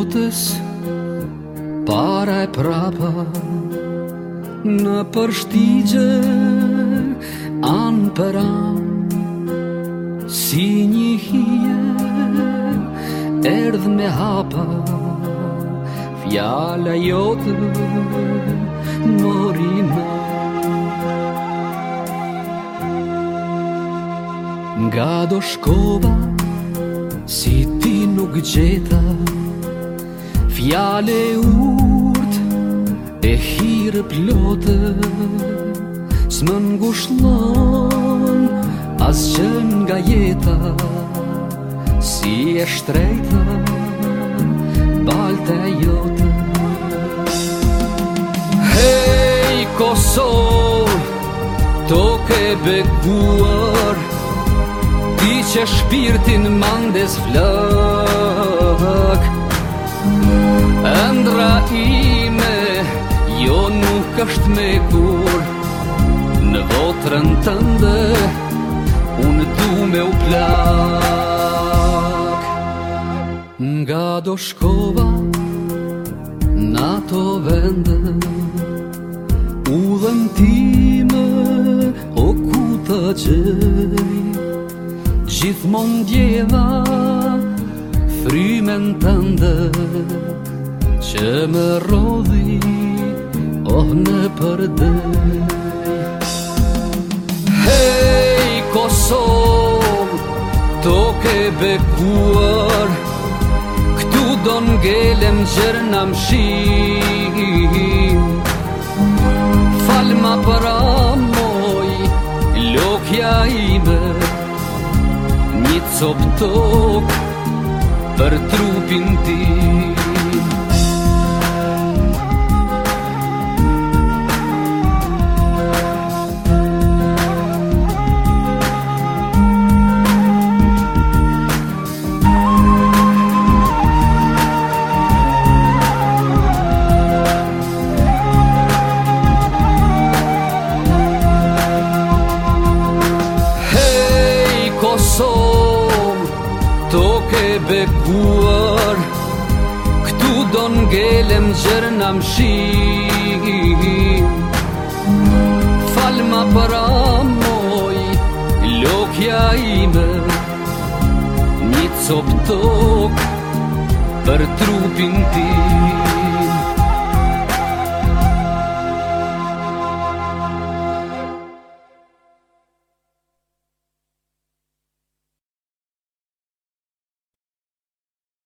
botës Para e prapa Në përshtigje Anë për anë Si një hije Erdhë me hapa Fjalla jote Mori ma Nga do shkova Si ti nuk gjeta Fjale urt E hirë plotë Së më ngushlon Asë nga jeta Si e shtrejta Balte jotë Hej Kosovë To ke beguar Ti që shpirtin mandes vlë Qëndra ime, jo nuk është me kur Në votrën të ndë, unë du me u plak Nga do shkova, në ato vende U dhëm time, o ku të gjëri Gjithmon djeva, frymen të ndët që më rodhi oh në përdej Hej Kosovë, to ke bekuar Këtu do ngelem gjërë në mshim Falë ma për amoj, lokja ime Një copë tokë për trupin tim bekuar Këtu do ngelem gjërë në mshi Falë para moj Lokja ime Një copë tokë Për trupin tim